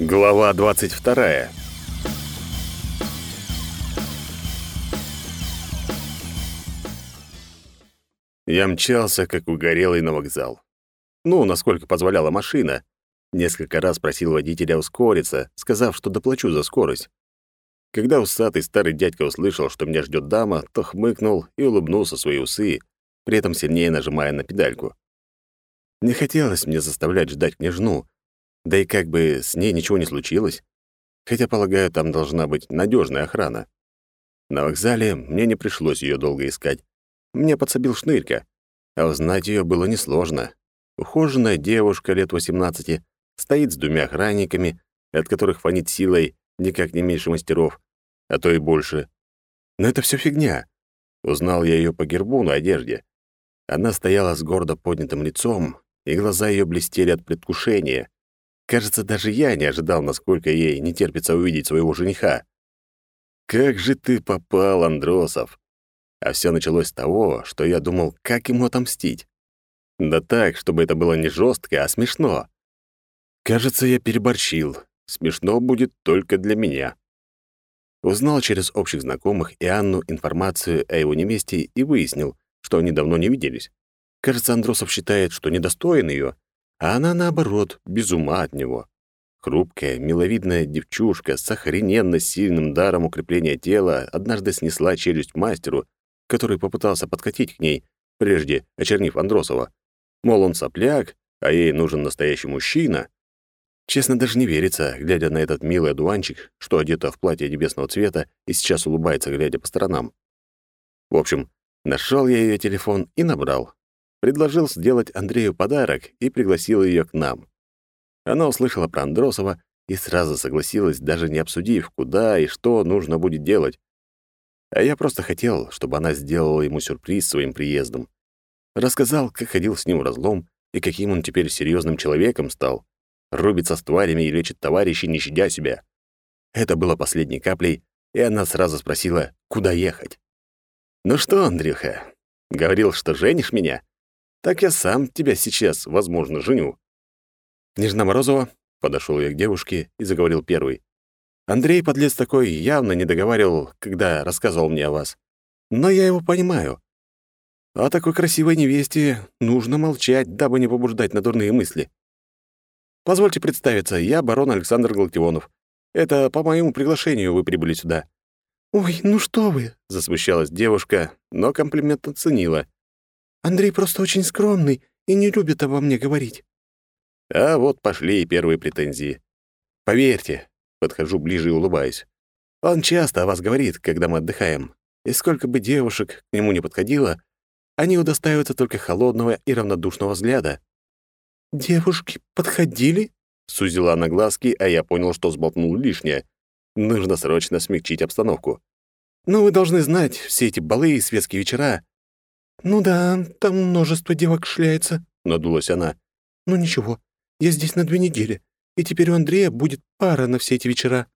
Глава 22. Я мчался, как угорелый на вокзал. Ну, насколько позволяла машина. Несколько раз просил водителя ускориться, сказав, что доплачу за скорость. Когда усатый старый дядька услышал, что меня ждет дама, то хмыкнул и улыбнулся свои усы, при этом сильнее нажимая на педальку. Не хотелось мне заставлять ждать княжну, да и как бы с ней ничего не случилось. Хотя, полагаю, там должна быть надежная охрана. На вокзале мне не пришлось ее долго искать. Мне подсобил шнырька, а узнать ее было несложно. Ухоженная девушка лет 18 стоит с двумя охранниками, от которых фонит силой никак не меньше мастеров, а то и больше. Но это все фигня. Узнал я ее по гербу на одежде. Она стояла с гордо поднятым лицом, и глаза ее блестели от предвкушения. Кажется, даже я не ожидал, насколько ей не терпится увидеть своего жениха. «Как же ты попал, Андросов!» А все началось с того, что я думал, как ему отомстить. Да так, чтобы это было не жестко, а смешно. Кажется, я переборщил. Смешно будет только для меня. Узнал через общих знакомых и Анну информацию о его невесте и выяснил, что они давно не виделись. Кажется, Андросов считает, что недостоин ее, а она, наоборот, без ума от него. Хрупкая, миловидная девчушка с охрененно сильным даром укрепления тела однажды снесла челюсть мастеру, который попытался подкатить к ней, прежде очернив Андросова. Мол, он сопляк, а ей нужен настоящий мужчина. Честно, даже не верится, глядя на этот милый одуванчик, что одета в платье небесного цвета и сейчас улыбается, глядя по сторонам. В общем, нашел я ее телефон и набрал предложил сделать Андрею подарок и пригласил ее к нам. Она услышала про Андросова и сразу согласилась, даже не обсудив, куда и что нужно будет делать. А я просто хотел, чтобы она сделала ему сюрприз своим приездом. Рассказал, как ходил с ним в разлом и каким он теперь серьезным человеком стал. Рубится с тварями и лечит товарищей, не щадя себя. Это было последней каплей, и она сразу спросила, куда ехать. «Ну что, Андрюха, говорил, что женишь меня?» Так я сам тебя сейчас, возможно, женю». «Княжна Морозова», — подошел я к девушке и заговорил первый. «Андрей, подлец такой, явно не договаривал, когда рассказывал мне о вас. Но я его понимаю. О такой красивой невесте нужно молчать, дабы не побуждать на дурные мысли. Позвольте представиться, я барон Александр Галактионов. Это по моему приглашению вы прибыли сюда». «Ой, ну что вы!» — засмущалась девушка, но комплимент оценила. Андрей просто очень скромный и не любит обо мне говорить». А вот пошли и первые претензии. «Поверьте», — подхожу ближе и улыбаюсь, «он часто о вас говорит, когда мы отдыхаем, и сколько бы девушек к нему не подходило, они удостаиваются только холодного и равнодушного взгляда». «Девушки подходили?» — сузила она глазки, а я понял, что сболтнул лишнее. Нужно срочно смягчить обстановку. «Но вы должны знать, все эти балы и светские вечера «Ну да, там множество девок шляется», — надулась она. «Ну ничего, я здесь на две недели, и теперь у Андрея будет пара на все эти вечера».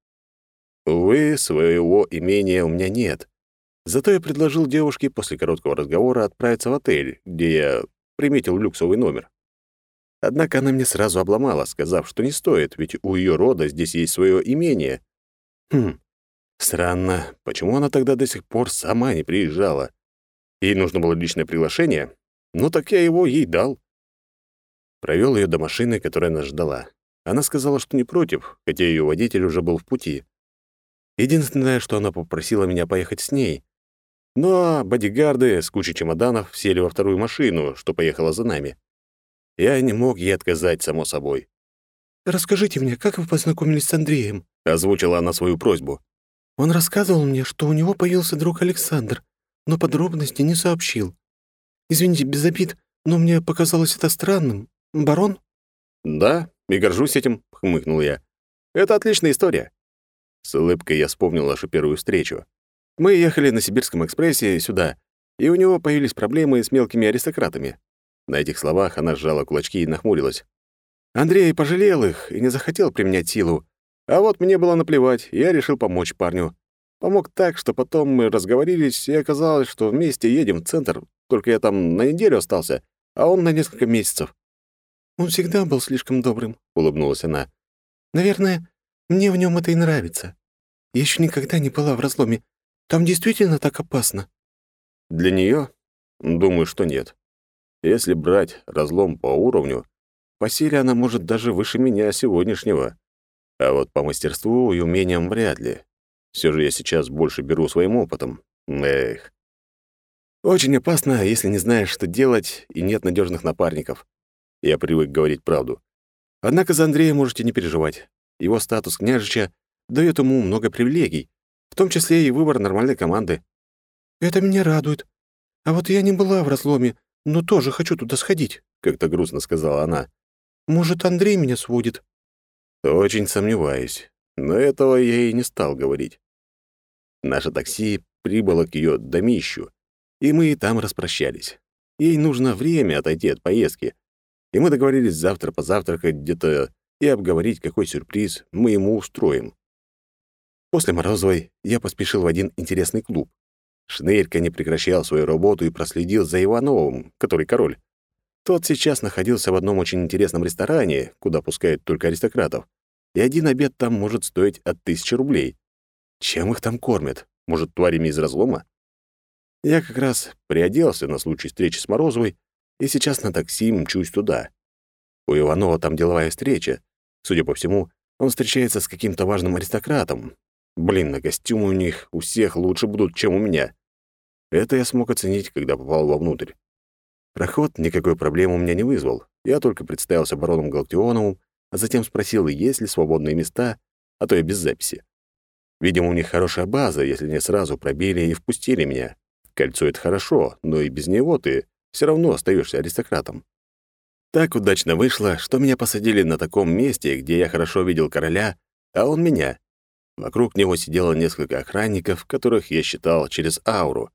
Увы, своего имения у меня нет. Зато я предложил девушке после короткого разговора отправиться в отель, где я приметил люксовый номер. Однако она мне сразу обломала, сказав, что не стоит, ведь у ее рода здесь есть свое имение. Хм, странно, почему она тогда до сих пор сама не приезжала? Ей нужно было личное приглашение? Ну так я его ей дал. Провел ее до машины, которая нас ждала. Она сказала, что не против, хотя ее водитель уже был в пути. Единственное, что она попросила меня поехать с ней. Ну а бодигарды с кучей чемоданов сели во вторую машину, что поехала за нами. Я не мог ей отказать, само собой. «Расскажите мне, как вы познакомились с Андреем?» — озвучила она свою просьбу. «Он рассказывал мне, что у него появился друг Александр, но подробности не сообщил. Извините, без обид, но мне показалось это странным. Барон?» «Да, и горжусь этим», — хмыкнул я. «Это отличная история». С улыбкой я вспомнил нашу первую встречу. Мы ехали на Сибирском экспрессе сюда, и у него появились проблемы с мелкими аристократами. На этих словах она сжала кулачки и нахмурилась. Андрей пожалел их и не захотел применять силу. А вот мне было наплевать, я решил помочь парню. Помог так, что потом мы разговорились, и оказалось, что вместе едем в центр, только я там на неделю остался, а он на несколько месяцев. «Он всегда был слишком добрым», — улыбнулась она. Наверное, мне в нем это и нравится. Я еще никогда не была в разломе. Там действительно так опасно?» Для нее, Думаю, что нет. Если брать разлом по уровню, по силе она может даже выше меня сегодняшнего. А вот по мастерству и умениям вряд ли. Все же я сейчас больше беру своим опытом. Эх. Очень опасно, если не знаешь, что делать, и нет надежных напарников. Я привык говорить правду. Однако за Андрея можете не переживать. Его статус княжича дает ему много привилегий, в том числе и выбор нормальной команды. «Это меня радует. А вот я не была в разломе, но тоже хочу туда сходить», — как-то грустно сказала она. «Может, Андрей меня сводит?» Очень сомневаюсь, но этого я и не стал говорить. Наше такси прибыло к ее домищу, и мы и там распрощались. Ей нужно время отойти от поездки, и мы договорились завтра позавтракать где-то и обговорить, какой сюрприз мы ему устроим. После Морозовой я поспешил в один интересный клуб. Шнырька не прекращал свою работу и проследил за Ивановым, который король. Тот сейчас находился в одном очень интересном ресторане, куда пускают только аристократов, и один обед там может стоить от тысячи рублей. Чем их там кормят? Может, тварями из разлома? Я как раз приоделся на случай встречи с Морозовой и сейчас на такси мчусь туда. У Иванова там деловая встреча. Судя по всему, он встречается с каким-то важным аристократом. Блин, на костюмы у них у всех лучше будут, чем у меня. Это я смог оценить, когда попал вовнутрь. Проход никакой проблемы у меня не вызвал. Я только представился бароном Галактионовым, а затем спросил, есть ли свободные места, а то я без записи. Видимо, у них хорошая база, если не сразу пробили и впустили меня. Кольцо — это хорошо, но и без него ты все равно остаешься аристократом. Так удачно вышло, что меня посадили на таком месте, где я хорошо видел короля, а он меня. Вокруг него сидело несколько охранников, которых я считал через ауру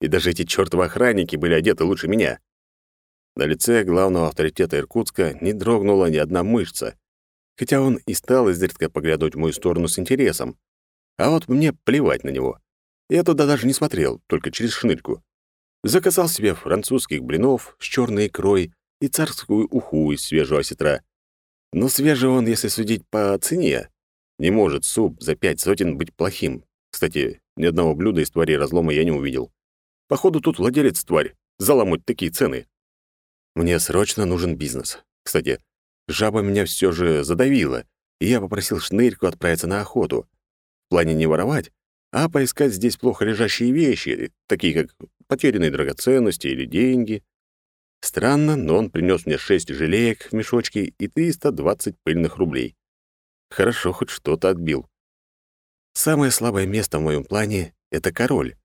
и даже эти чёртовы охранники были одеты лучше меня. На лице главного авторитета Иркутска не дрогнула ни одна мышца, хотя он и стал изредка поглядывать в мою сторону с интересом. А вот мне плевать на него. Я туда даже не смотрел, только через шнырьку. Заказал себе французских блинов с черной икрой и царскую уху из свежего осетра. Но свежий он, если судить по цене. Не может суп за пять сотен быть плохим. Кстати, ни одного блюда из твари разлома я не увидел. Походу, тут владелец тварь. Заламывать такие цены. Мне срочно нужен бизнес. Кстати, жаба меня все же задавила, и я попросил Шнырьку отправиться на охоту. В плане не воровать, а поискать здесь плохо лежащие вещи, такие как потерянные драгоценности или деньги. Странно, но он принес мне шесть желеек в мешочке и 320 пыльных рублей. Хорошо, хоть что-то отбил. Самое слабое место в моем плане — это король.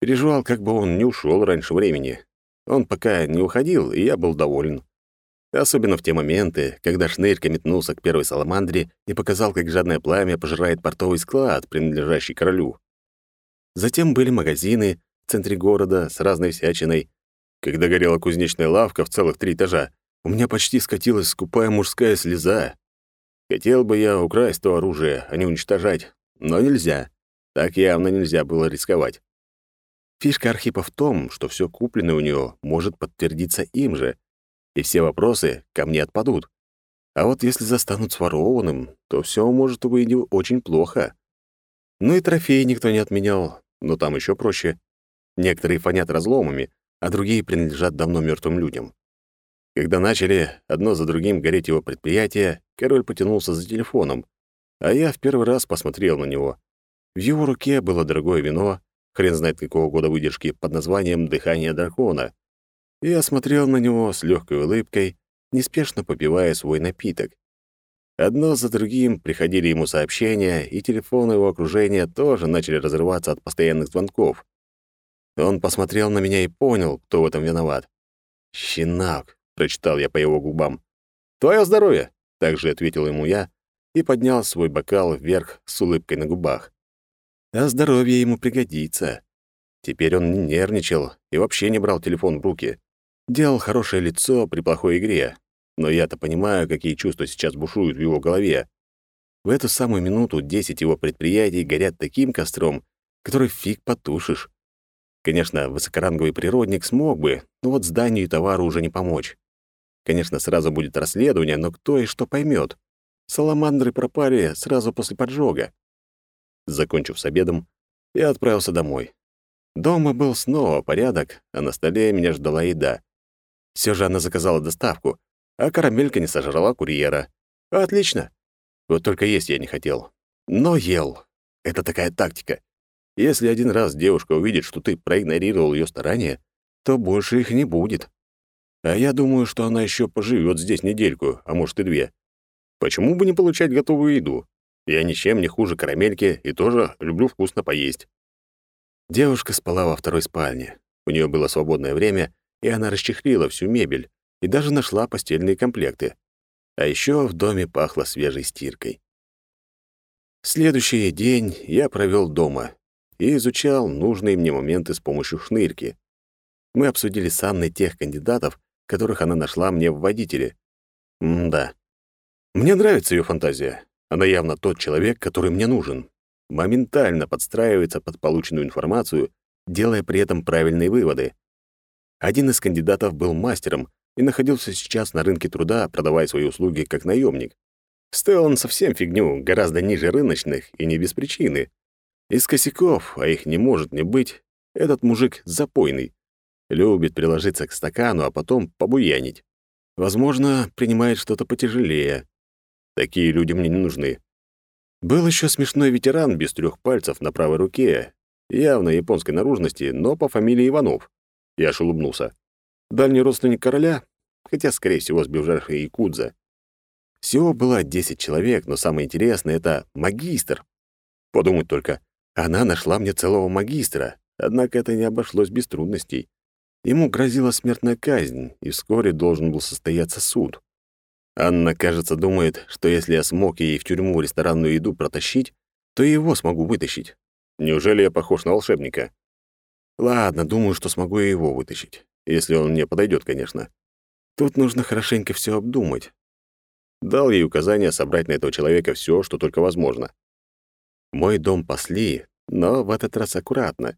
Переживал, как бы он не ушел раньше времени. Он пока не уходил, и я был доволен. Особенно в те моменты, когда Шнырька метнулся к первой саламандре и показал, как жадное пламя пожирает портовый склад, принадлежащий королю. Затем были магазины в центре города с разной всячиной. Когда горела кузнечная лавка в целых три этажа, у меня почти скатилась скупая мужская слеза. Хотел бы я украсть то оружие, а не уничтожать, но нельзя. Так явно нельзя было рисковать. Фишка Архипа в том, что все купленное у него может подтвердиться им же, и все вопросы ко мне отпадут. А вот если застанут сворованным, то все может выйти очень плохо. Ну и трофеи никто не отменял, но там еще проще. Некоторые фонят разломами, а другие принадлежат давно мертвым людям. Когда начали одно за другим гореть его предприятия, король потянулся за телефоном, а я в первый раз посмотрел на него. В его руке было дорогое вино, хрен знает какого года выдержки, под названием «Дыхание дракона». Я смотрел на него с легкой улыбкой, неспешно попивая свой напиток. Одно за другим приходили ему сообщения, и телефоны его окружения тоже начали разрываться от постоянных звонков. Он посмотрел на меня и понял, кто в этом виноват. «Щенок», — прочитал я по его губам. «Твое здоровье», — также ответил ему я и поднял свой бокал вверх с улыбкой на губах а здоровье ему пригодится. Теперь он не нервничал и вообще не брал телефон в руки. Делал хорошее лицо при плохой игре. Но я-то понимаю, какие чувства сейчас бушуют в его голове. В эту самую минуту десять его предприятий горят таким костром, который фиг потушишь. Конечно, высокоранговый природник смог бы, но вот зданию и товару уже не помочь. Конечно, сразу будет расследование, но кто и что поймет. Саламандры пропали сразу после поджога. Закончив с обедом, я отправился домой. Дома был снова порядок, а на столе меня ждала еда. Все же она заказала доставку, а карамелька не сожрала курьера. Отлично. Вот только есть я не хотел. Но ел. Это такая тактика. Если один раз девушка увидит, что ты проигнорировал ее старания, то больше их не будет. А я думаю, что она еще поживет здесь недельку, а может и две. Почему бы не получать готовую еду? Я ничем не хуже карамельки и тоже люблю вкусно поесть. Девушка спала во второй спальне. У нее было свободное время, и она расчехлила всю мебель и даже нашла постельные комплекты. А еще в доме пахло свежей стиркой. Следующий день я провел дома и изучал нужные мне моменты с помощью шнырки. Мы обсудили с Анной тех кандидатов, которых она нашла мне в водителе. М-да. Мне нравится ее фантазия. Она явно тот человек, который мне нужен. Моментально подстраивается под полученную информацию, делая при этом правильные выводы. Один из кандидатов был мастером и находился сейчас на рынке труда, продавая свои услуги как наемник. Стоил он совсем фигню, гораздо ниже рыночных и не без причины. Из косяков, а их не может не быть, этот мужик запойный. Любит приложиться к стакану, а потом побуянить. Возможно, принимает что-то потяжелее. Такие люди мне не нужны. Был еще смешной ветеран без трех пальцев на правой руке, явно японской наружности, но по фамилии Иванов. Я аж улыбнулся. Дальний родственник короля, хотя, скорее всего, сбежавший Якудза. Всего было 10 человек, но самое интересное — это магистр. Подумать только, она нашла мне целого магистра, однако это не обошлось без трудностей. Ему грозила смертная казнь, и вскоре должен был состояться суд. Анна, кажется, думает, что если я смог ей в тюрьму ресторанную еду протащить, то и его смогу вытащить. Неужели я похож на волшебника? Ладно, думаю, что смогу и его вытащить. Если он мне подойдет, конечно. Тут нужно хорошенько все обдумать. Дал ей указание собрать на этого человека все, что только возможно. Мой дом пасли, но в этот раз аккуратно.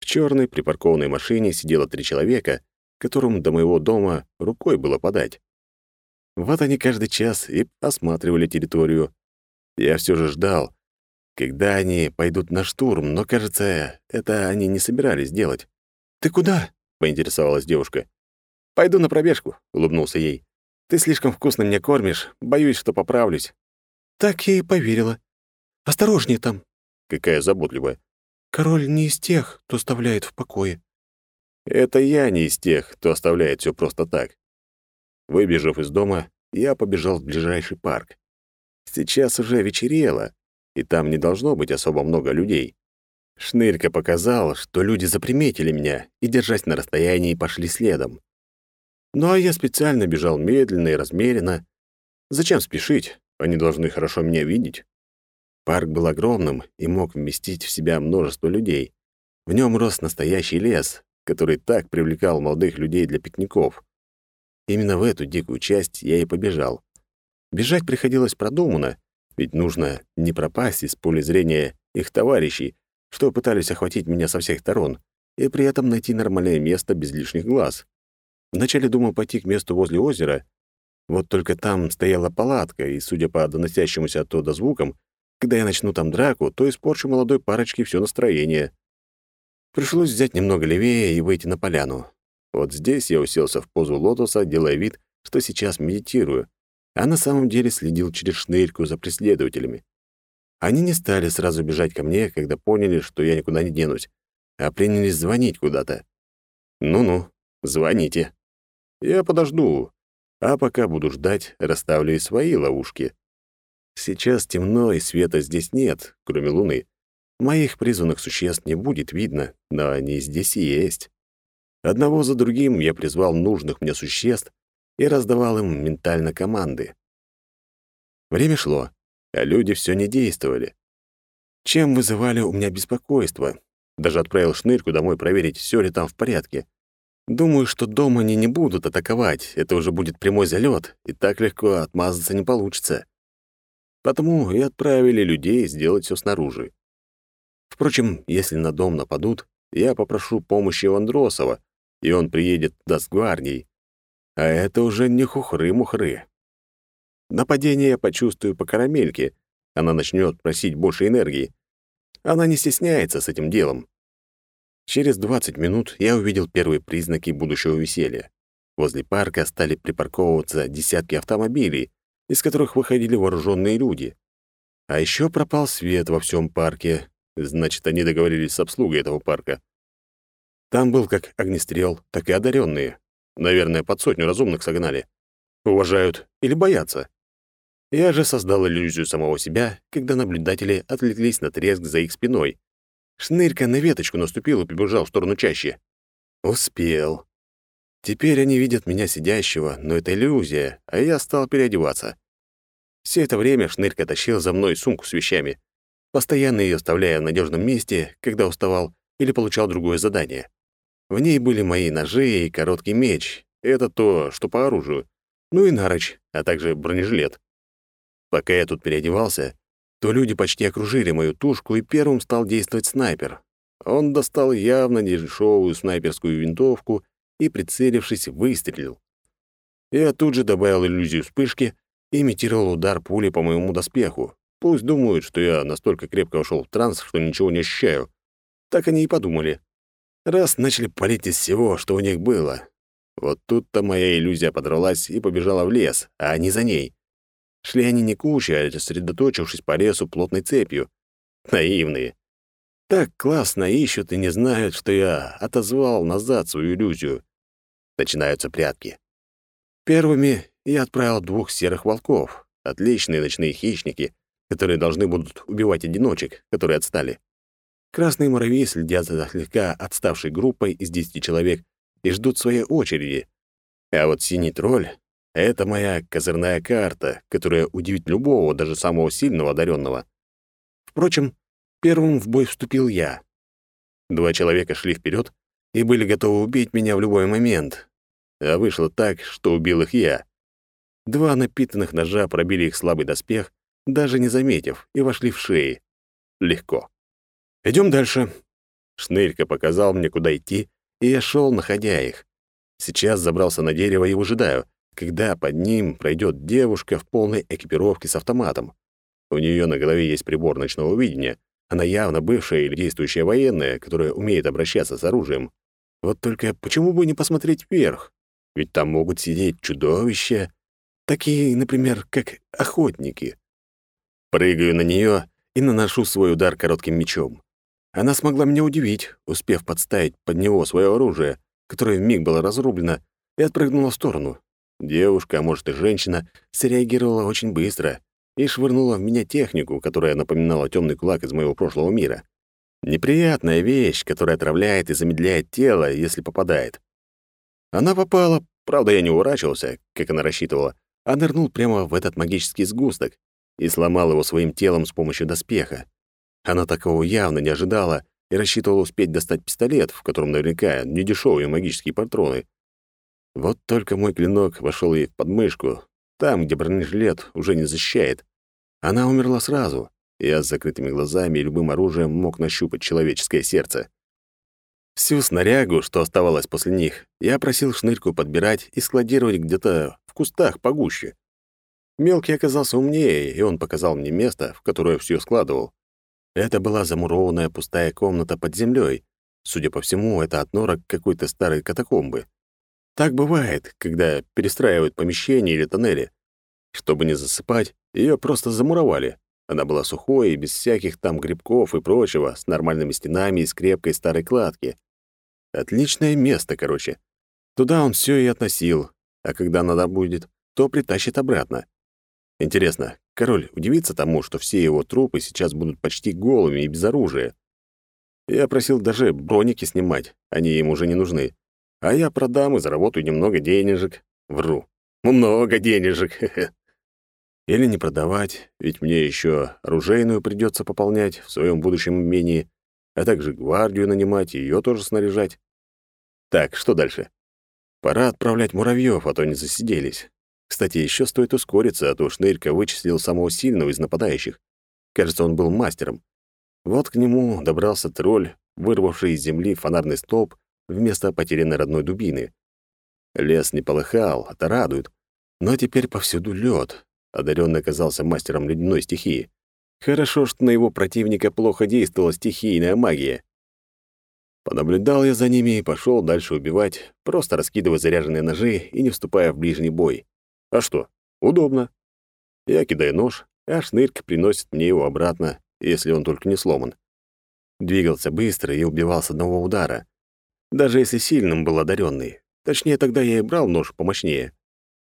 В черной припаркованной машине сидело три человека, которым до моего дома рукой было подать. Вот они каждый час и осматривали территорию. Я все же ждал, когда они пойдут на штурм, но, кажется, это они не собирались делать. «Ты куда?» — поинтересовалась девушка. «Пойду на пробежку», — улыбнулся ей. «Ты слишком вкусно меня кормишь, боюсь, что поправлюсь». «Так я и поверила. Осторожнее там». Какая заботливая. «Король не из тех, кто оставляет в покое». «Это я не из тех, кто оставляет все просто так». Выбежав из дома, я побежал в ближайший парк. Сейчас уже вечерело, и там не должно быть особо много людей. Шнырька показал, что люди заприметили меня и, держась на расстоянии, пошли следом. Ну а я специально бежал медленно и размеренно. Зачем спешить? Они должны хорошо меня видеть. Парк был огромным и мог вместить в себя множество людей. В нем рос настоящий лес, который так привлекал молодых людей для пикников. Именно в эту дикую часть я и побежал. Бежать приходилось продуманно, ведь нужно не пропасть из поля зрения их товарищей, что пытались охватить меня со всех сторон, и при этом найти нормальное место без лишних глаз. Вначале думал пойти к месту возле озера, вот только там стояла палатка, и, судя по доносящемуся оттуда звукам, когда я начну там драку, то испорчу молодой парочке все настроение. Пришлось взять немного левее и выйти на поляну. Вот здесь я уселся в позу лотоса, делая вид, что сейчас медитирую, а на самом деле следил через шнырьку за преследователями. Они не стали сразу бежать ко мне, когда поняли, что я никуда не денусь, а принялись звонить куда-то. Ну-ну, звоните. Я подожду, а пока буду ждать, расставлю и свои ловушки. Сейчас темно, и света здесь нет, кроме луны. Моих призванных существ не будет видно, но они здесь и есть. Одного за другим я призвал нужных мне существ и раздавал им ментально команды. Время шло, а люди все не действовали. Чем вызывали у меня беспокойство? Даже отправил шнырьку домой проверить, все ли там в порядке. Думаю, что дома они не будут атаковать, это уже будет прямой залет, и так легко отмазаться не получится. Потому и отправили людей сделать все снаружи. Впрочем, если на дом нападут, я попрошу помощи у Андросова, и он приедет туда с гвардией. А это уже не хухры-мухры. Нападение я почувствую по карамельке. Она начнет просить больше энергии. Она не стесняется с этим делом. Через 20 минут я увидел первые признаки будущего веселья. Возле парка стали припарковываться десятки автомобилей, из которых выходили вооруженные люди. А еще пропал свет во всем парке. Значит, они договорились с обслугой этого парка. Там был как огнестрел, так и одаренные. Наверное, под сотню разумных согнали. Уважают или боятся. Я же создал иллюзию самого себя, когда наблюдатели отвлеклись на треск за их спиной. Шнырька на веточку наступил и побежал в сторону чаще. Успел. Теперь они видят меня сидящего, но это иллюзия, а я стал переодеваться. Все это время Шнырька тащил за мной сумку с вещами, постоянно ее оставляя в надежном месте, когда уставал или получал другое задание. В ней были мои ножи и короткий меч. Это то, что по оружию. Ну и нароч, а также бронежилет. Пока я тут переодевался, то люди почти окружили мою тушку, и первым стал действовать снайпер. Он достал явно недешевую снайперскую винтовку и, прицелившись, выстрелил. Я тут же добавил иллюзию вспышки имитировал удар пули по моему доспеху. Пусть думают, что я настолько крепко вошел в транс, что ничего не ощущаю. Так они и подумали. Раз начали палить из всего, что у них было. Вот тут-то моя иллюзия подралась и побежала в лес, а они за ней. Шли они не кучей, а сосредоточившись по лесу плотной цепью. Наивные. Так классно ищут и не знают, что я отозвал назад свою иллюзию. Начинаются прятки. Первыми я отправил двух серых волков, отличные ночные хищники, которые должны будут убивать одиночек, которые отстали. Красные муравьи следят за слегка отставшей группой из десяти человек и ждут своей очереди. А вот синий тролль — это моя козырная карта, которая удивит любого, даже самого сильного одаренного. Впрочем, первым в бой вступил я. Два человека шли вперед и были готовы убить меня в любой момент. А вышло так, что убил их я. Два напитанных ножа пробили их слабый доспех, даже не заметив, и вошли в шеи. Легко. Идем дальше. Шнырька показал мне, куда идти, и я шел, находя их. Сейчас забрался на дерево и выжидаю, когда под ним пройдет девушка в полной экипировке с автоматом. У нее на голове есть прибор ночного видения. Она явно бывшая или действующая военная, которая умеет обращаться с оружием. Вот только почему бы не посмотреть вверх? Ведь там могут сидеть чудовища, такие, например, как охотники. Прыгаю на нее и наношу свой удар коротким мечом. Она смогла меня удивить, успев подставить под него свое оружие, которое вмиг было разрублено, и отпрыгнула в сторону. Девушка, а может и женщина, среагировала очень быстро и швырнула в меня технику, которая напоминала темный кулак из моего прошлого мира. Неприятная вещь, которая отравляет и замедляет тело, если попадает. Она попала, правда, я не уворачивался, как она рассчитывала, а нырнул прямо в этот магический сгусток и сломал его своим телом с помощью доспеха. Она такого явно не ожидала и рассчитывала успеть достать пистолет, в котором наверняка недешёвые магические патроны. Вот только мой клинок вошел ей в подмышку, там, где бронежилет уже не защищает. Она умерла сразу. Я с закрытыми глазами и любым оружием мог нащупать человеческое сердце. Всю снарягу, что оставалось после них, я просил шнырьку подбирать и складировать где-то в кустах погуще. Мелкий оказался умнее, и он показал мне место, в которое все складывал. Это была замурованная пустая комната под землей. Судя по всему, это от норок какой-то старой катакомбы. Так бывает, когда перестраивают помещения или тоннели. Чтобы не засыпать, ее просто замуровали. Она была сухой и без всяких там грибков и прочего, с нормальными стенами из крепкой старой кладки. Отличное место, короче. Туда он все и относил, а когда надо будет, то притащит обратно. Интересно, король удивится тому, что все его трупы сейчас будут почти голыми и без оружия. Я просил даже броники снимать, они им уже не нужны. А я продам и заработаю немного денежек. Вру. Много денежек. Или не продавать, ведь мне еще оружейную придется пополнять в своем будущем имении, а также гвардию нанимать и ее тоже снаряжать. Так, что дальше? Пора отправлять муравьев, а то не засиделись. Кстати, еще стоит ускориться, а то Шнырька вычислил самого сильного из нападающих. Кажется, он был мастером. Вот к нему добрался тролль, вырвавший из земли фонарный столб вместо потерянной родной дубины. Лес не полыхал, это радует. Но теперь повсюду лед. Одаренный оказался мастером ледяной стихии. Хорошо, что на его противника плохо действовала стихийная магия. Понаблюдал я за ними и пошел дальше убивать, просто раскидывая заряженные ножи и не вступая в ближний бой. А что? Удобно. Я кидаю нож, а шнырька приносит мне его обратно, если он только не сломан. Двигался быстро и убивал с одного удара. Даже если сильным был одаренный. Точнее, тогда я и брал нож помощнее.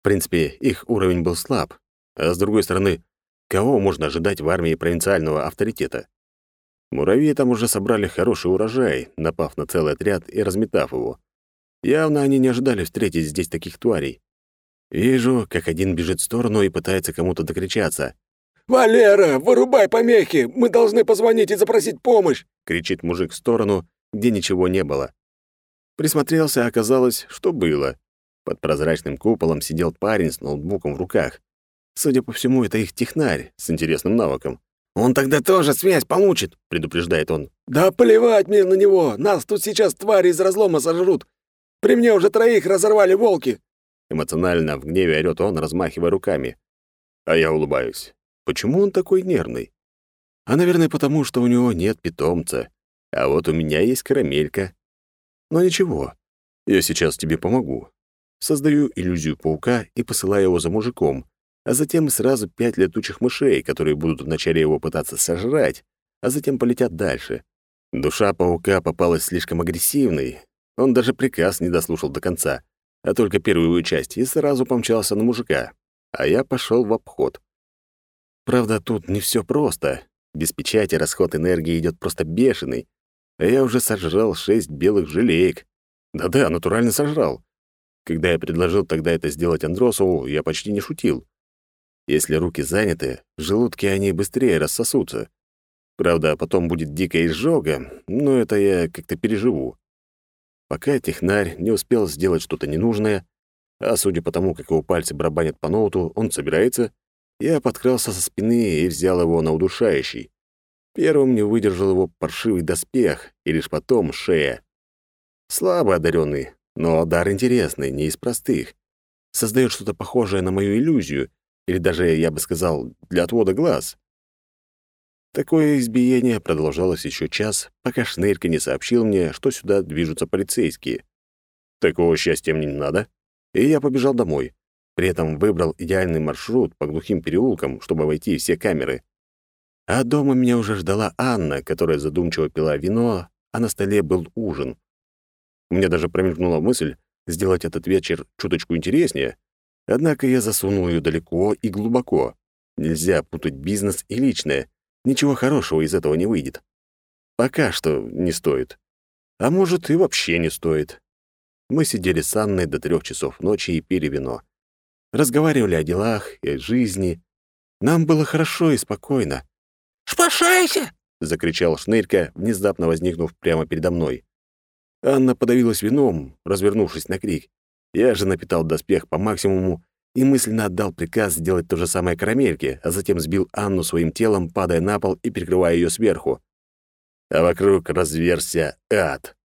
В принципе, их уровень был слаб. А с другой стороны, кого можно ожидать в армии провинциального авторитета? Муравьи там уже собрали хороший урожай, напав на целый отряд и разметав его. Явно они не ожидали встретить здесь таких тварей. Вижу, как один бежит в сторону и пытается кому-то докричаться. «Валера, вырубай помехи! Мы должны позвонить и запросить помощь!» — кричит мужик в сторону, где ничего не было. Присмотрелся, оказалось, что было. Под прозрачным куполом сидел парень с ноутбуком в руках. Судя по всему, это их технарь с интересным навыком. «Он тогда тоже связь получит», — предупреждает он. «Да плевать мне на него! Нас тут сейчас твари из разлома сожрут! При мне уже троих разорвали волки!» Эмоционально в гневе орёт он, размахивая руками. А я улыбаюсь. Почему он такой нервный? А, наверное, потому, что у него нет питомца. А вот у меня есть карамелька. Но ничего, я сейчас тебе помогу. Создаю иллюзию паука и посылаю его за мужиком, а затем сразу пять летучих мышей, которые будут вначале его пытаться сожрать, а затем полетят дальше. Душа паука попалась слишком агрессивной. Он даже приказ не дослушал до конца, а только первую часть, и сразу помчался на мужика. А я пошел в обход. Правда, тут не все просто. Без печати расход энергии идет просто бешеный. А я уже сожрал шесть белых желеек. Да-да, натурально сожрал. Когда я предложил тогда это сделать Андросову, я почти не шутил. Если руки заняты, в желудке они быстрее рассосутся. Правда, потом будет дикая изжога, но это я как-то переживу. Пока технарь не успел сделать что-то ненужное, а судя по тому, как его пальцы барабанят по ноуту, он собирается, я подкрался со спины и взял его на удушающий. Первым не выдержал его паршивый доспех, и лишь потом шея. Слабо одаренный, но дар интересный, не из простых. Создает что-то похожее на мою иллюзию, или даже, я бы сказал, для отвода глаз. Такое избиение продолжалось еще час, пока Шнырька не сообщил мне, что сюда движутся полицейские. Такого счастья мне не надо, и я побежал домой. При этом выбрал идеальный маршрут по глухим переулкам, чтобы войти все камеры. А дома меня уже ждала Анна, которая задумчиво пила вино, а на столе был ужин. У меня даже промелькнула мысль сделать этот вечер чуточку интереснее, Однако я засунул ее далеко и глубоко. Нельзя путать бизнес и личное. Ничего хорошего из этого не выйдет. Пока что не стоит. А может, и вообще не стоит. Мы сидели с Анной до трех часов ночи и пили вино. Разговаривали о делах и о жизни. Нам было хорошо и спокойно. «Спасайся!» — закричал Шнырька, внезапно возникнув прямо передо мной. Анна подавилась вином, развернувшись на крик. Я же напитал доспех по максимуму и мысленно отдал приказ сделать то же самое карамельке, а затем сбил Анну своим телом, падая на пол и прикрывая ее сверху. А вокруг разверся ад.